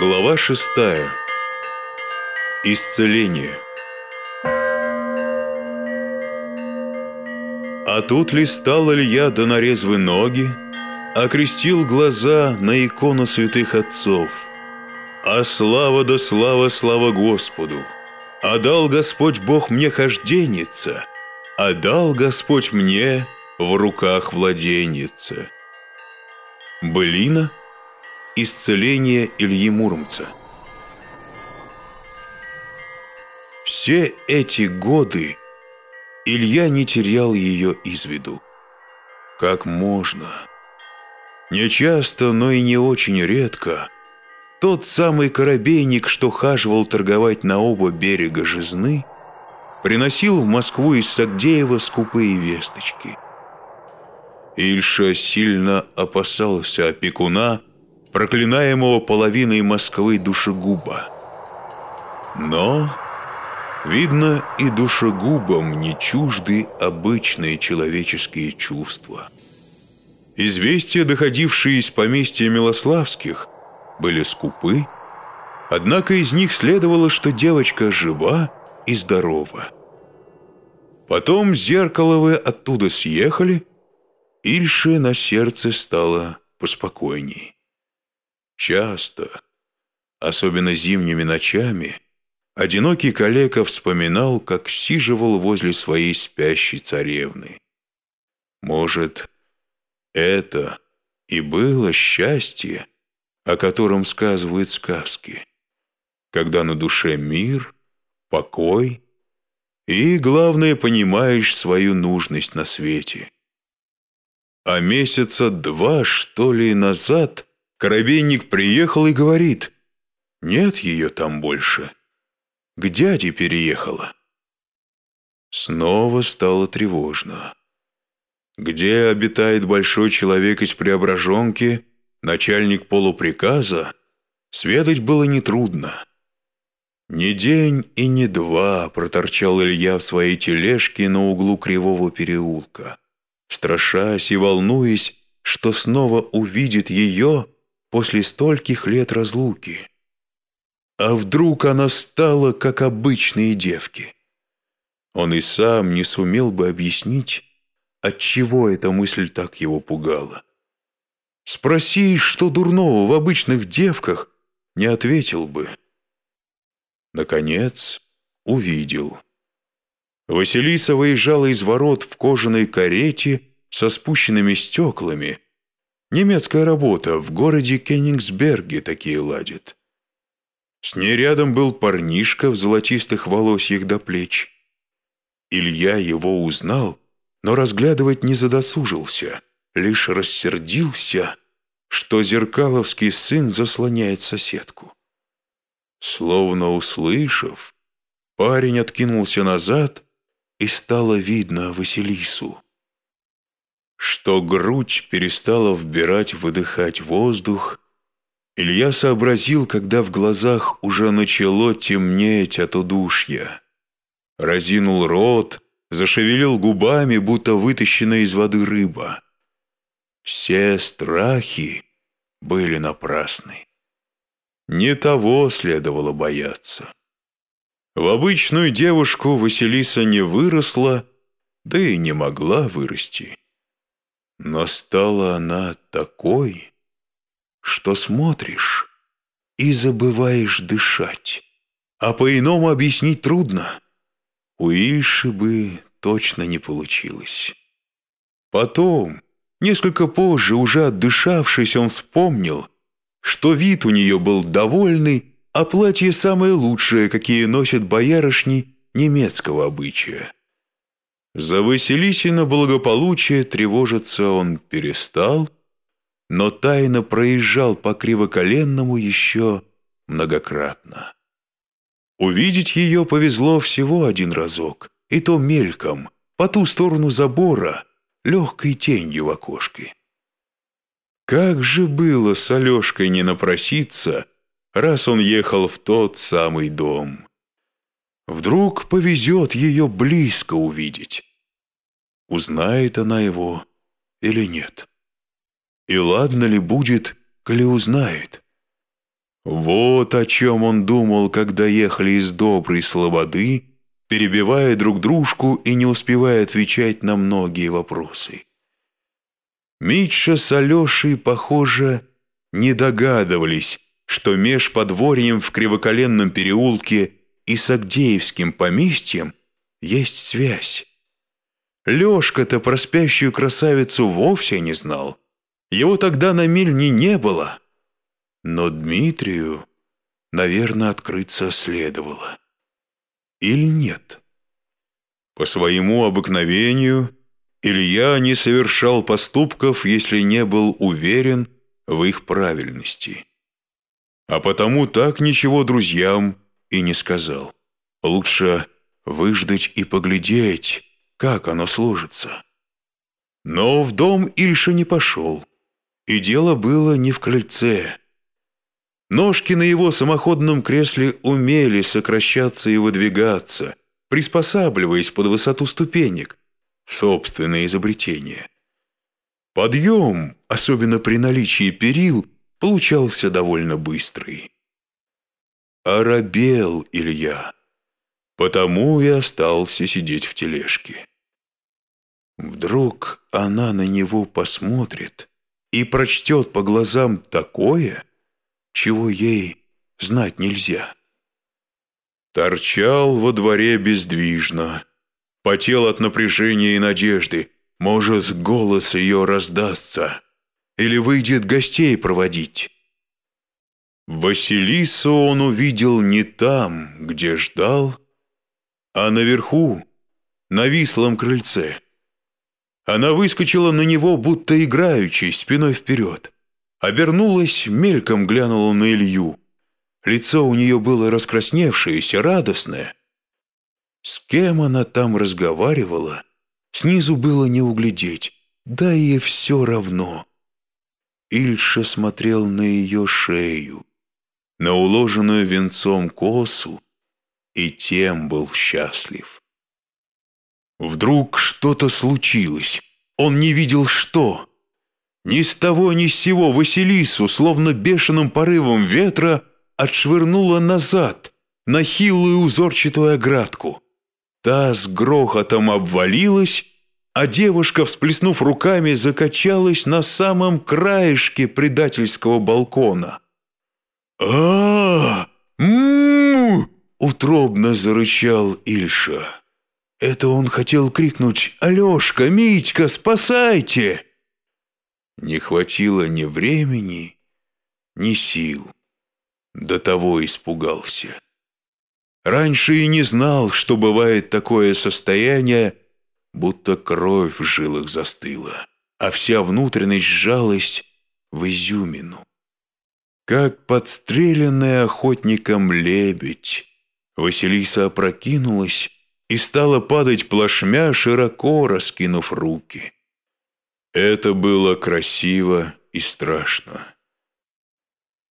Глава шестая. Исцеление. А тут листал Илья да нарезвы ноги, Окрестил глаза на икону святых отцов. А слава да слава, слава Господу! А дал Господь Бог мне хожденница, А дал Господь мне в руках владенница. Былина Исцеление Ильи Муромца Все эти годы Илья не терял ее из виду. Как можно? Не часто, но и не очень редко тот самый корабейник, что хаживал торговать на оба берега Жизны, приносил в Москву из Сагдеева скупые весточки. Ильша сильно опасался опекуна, проклинаемого половиной Москвы душегуба. Но, видно, и душегубам не чужды обычные человеческие чувства. Известия, доходившие из поместья Милославских, были скупы, однако из них следовало, что девочка жива и здорова. Потом Зеркаловы оттуда съехали, Ильше на сердце стало поспокойней. Часто, особенно зимними ночами, одинокий калека вспоминал, как сиживал возле своей спящей царевны. Может, это и было счастье, о котором сказывают сказки, когда на душе мир, покой и, главное, понимаешь свою нужность на свете. А месяца два, что ли, назад – Коробейник приехал и говорит, нет ее там больше. К дяде переехала. Снова стало тревожно. Где обитает большой человек из Преображенки, начальник полуприказа, сведать было нетрудно. Ни день и ни два проторчал Илья в своей тележке на углу Кривого переулка, страшась и волнуясь, что снова увидит ее после стольких лет разлуки. А вдруг она стала, как обычные девки? Он и сам не сумел бы объяснить, отчего эта мысль так его пугала. Спроси, что дурного в обычных девках, не ответил бы. Наконец, увидел. Василиса выезжала из ворот в кожаной карете со спущенными стеклами, Немецкая работа, в городе Кенигсберге такие ладят. С ней рядом был парнишка в золотистых волосьях до плеч. Илья его узнал, но разглядывать не задосужился, лишь рассердился, что зеркаловский сын заслоняет соседку. Словно услышав, парень откинулся назад, и стало видно Василису что грудь перестала вбирать-выдыхать воздух, Илья сообразил, когда в глазах уже начало темнеть от удушья. Разинул рот, зашевелил губами, будто вытащенная из воды рыба. Все страхи были напрасны. Не того следовало бояться. В обычную девушку Василиса не выросла, да и не могла вырасти. Но стала она такой, что смотришь и забываешь дышать. А по-иному объяснить трудно. У Иши бы точно не получилось. Потом, несколько позже, уже отдышавшись, он вспомнил, что вид у нее был довольный, а платье самое лучшее, какие носят боярышни немецкого обычая. За Василисина благополучие тревожиться он перестал, но тайно проезжал по кривоколенному еще многократно. Увидеть ее повезло всего один разок, и то мельком, по ту сторону забора, легкой тенью в окошке. Как же было с Алешкой не напроситься, раз он ехал в тот самый дом. Вдруг повезет ее близко увидеть. Узнает она его или нет? И ладно ли будет, коли узнает? Вот о чем он думал, когда ехали из доброй слободы, перебивая друг дружку и не успевая отвечать на многие вопросы. Митша с Алешей, похоже, не догадывались, что меж подворьем в Кривоколенном переулке и Сагдеевским поместьем есть связь. Лешка-то про спящую красавицу вовсе не знал. Его тогда на Мильне не было. Но Дмитрию, наверное, открыться следовало. Или нет? По своему обыкновению Илья не совершал поступков, если не был уверен в их правильности. А потому так ничего друзьям и не сказал. Лучше выждать и поглядеть, как оно сложится. Но в дом Ильша не пошел, и дело было не в крыльце. Ножки на его самоходном кресле умели сокращаться и выдвигаться, приспосабливаясь под высоту ступенек. Собственное изобретение. Подъем, особенно при наличии перил, получался довольно быстрый. Оробел Илья, потому и остался сидеть в тележке. Вдруг она на него посмотрит и прочтет по глазам такое, чего ей знать нельзя. Торчал во дворе бездвижно, потел от напряжения и надежды, может, голос ее раздастся, или выйдет гостей проводить. Василису он увидел не там, где ждал, а наверху, на вислом крыльце. Она выскочила на него, будто играючи, спиной вперед. Обернулась, мельком глянула на Илью. Лицо у нее было раскрасневшееся, радостное. С кем она там разговаривала, снизу было не углядеть, да и все равно. Ильша смотрел на ее шею, на уложенную венцом косу, и тем был счастлив. Вдруг что-то случилось, он не видел что. Ни с того ни с сего Василису, словно бешеным порывом ветра, отшвырнула назад, на хилую узорчатую оградку. Та с грохотом обвалилась, а девушка, всплеснув руками, закачалась на самом краешке предательского балкона. А м утробно зарычал Ильша. Это он хотел крикнуть «Алешка, Митька, спасайте!» Не хватило ни времени, ни сил. До того испугался. Раньше и не знал, что бывает такое состояние, будто кровь в жилах застыла, а вся внутренность сжалась в изюмину. Как подстреленный охотником лебедь, Василиса опрокинулась и стала падать плашмя, широко раскинув руки. Это было красиво и страшно.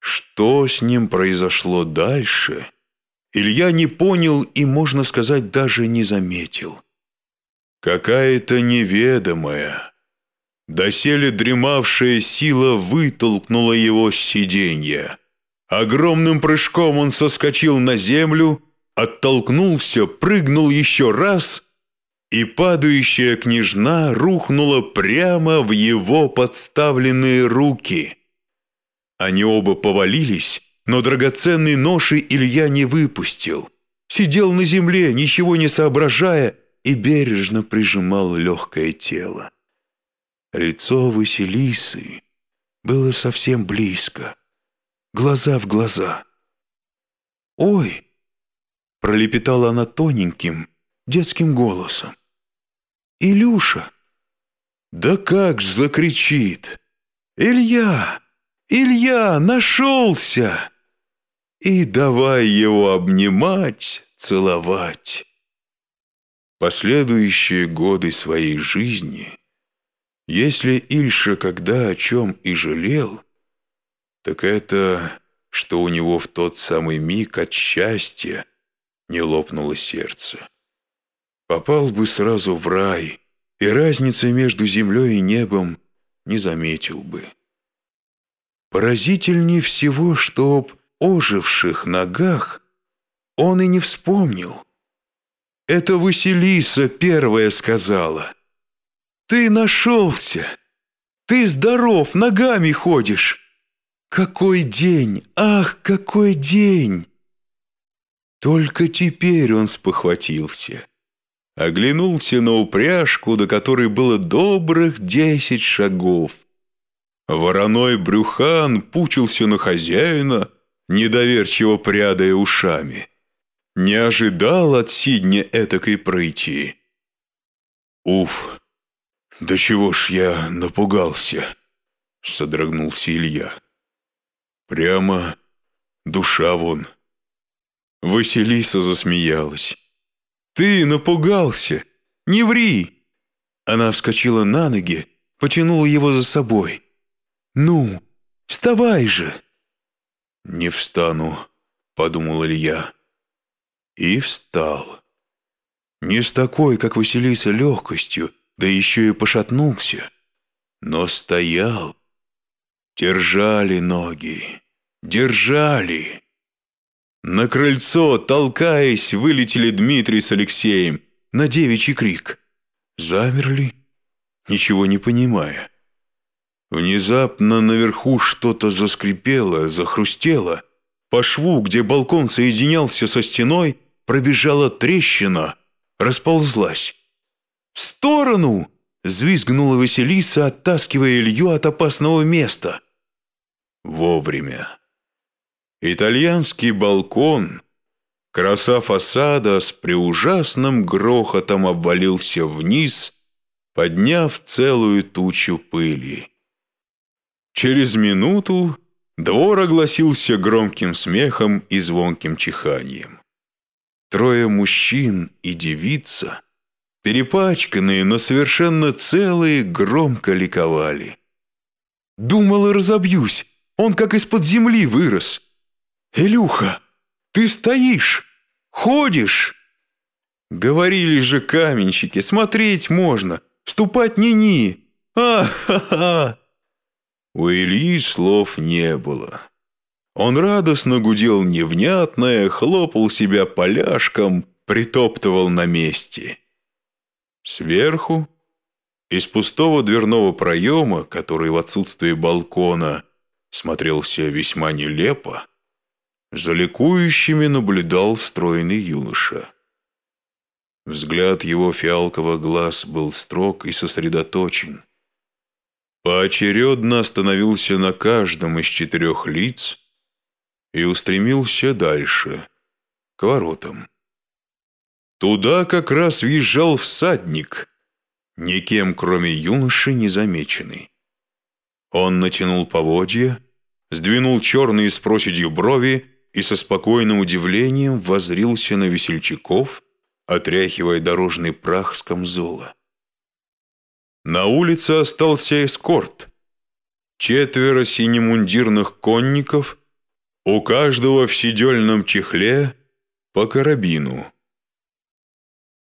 Что с ним произошло дальше, Илья не понял и, можно сказать, даже не заметил. Какая-то неведомая, доселе дремавшая сила вытолкнула его с сиденья. Огромным прыжком он соскочил на землю, оттолкнулся, прыгнул еще раз — и падающая княжна рухнула прямо в его подставленные руки. Они оба повалились, но драгоценный ноши Илья не выпустил. Сидел на земле, ничего не соображая, и бережно прижимал легкое тело. Лицо Василисы было совсем близко, глаза в глаза. «Ой!» — пролепетала она тоненьким, детским голосом. «Илюша!» «Да как ж закричит! Илья! Илья! Нашелся!» И давай его обнимать, целовать. Последующие годы своей жизни, если Ильша когда о чем и жалел, так это, что у него в тот самый миг от счастья не лопнуло сердце попал бы сразу в рай, и разницы между землей и небом не заметил бы. Поразительнее всего, чтоб оживших ногах он и не вспомнил. Это Василиса первая сказала. «Ты нашелся! Ты здоров, ногами ходишь! Какой день! Ах, какой день!» Только теперь он спохватился. Оглянулся на упряжку, до которой было добрых десять шагов. Вороной брюхан пучился на хозяина, недоверчиво прядая ушами. Не ожидал от Сидня этакой прыти. «Уф, да чего ж я напугался!» — содрогнулся Илья. «Прямо душа вон». Василиса засмеялась. «Ты напугался! Не ври!» Она вскочила на ноги, потянула его за собой. «Ну, вставай же!» «Не встану», — подумал Илья. И встал. Не с такой, как Василиса, легкостью, да еще и пошатнулся, но стоял. Держали ноги, держали. На крыльцо, толкаясь, вылетели Дмитрий с Алексеем на девичий крик. Замерли, ничего не понимая. Внезапно наверху что-то заскрипело, захрустело. По шву, где балкон соединялся со стеной, пробежала трещина, расползлась. «В сторону!» — взвизгнула Василиса, оттаскивая Илью от опасного места. Вовремя. Итальянский балкон, краса фасада с преужасным грохотом обвалился вниз, подняв целую тучу пыли. Через минуту двор огласился громким смехом и звонким чиханием. Трое мужчин и девица, перепачканные, но совершенно целые, громко ликовали. «Думал, разобьюсь, он как из-под земли вырос», «Илюха, ты стоишь, ходишь!» Говорили же каменщики, смотреть можно, ступать ни-ни. А-ха-ха! У Ильи слов не было. Он радостно гудел невнятное, хлопал себя поляшком, притоптывал на месте. Сверху, из пустого дверного проема, который в отсутствии балкона смотрелся весьма нелепо, за ликующими наблюдал стройный юноша. Взгляд его фиалковых глаз был строг и сосредоточен. Поочередно остановился на каждом из четырех лиц и устремился дальше, к воротам. Туда как раз въезжал всадник, никем, кроме юноши, не замеченный. Он натянул поводья, сдвинул черные с проседью брови и со спокойным удивлением возрился на весельчаков, отряхивая дорожный прах с камзола. На улице остался эскорт. Четверо синемундирных конников, у каждого в сидельном чехле по карабину.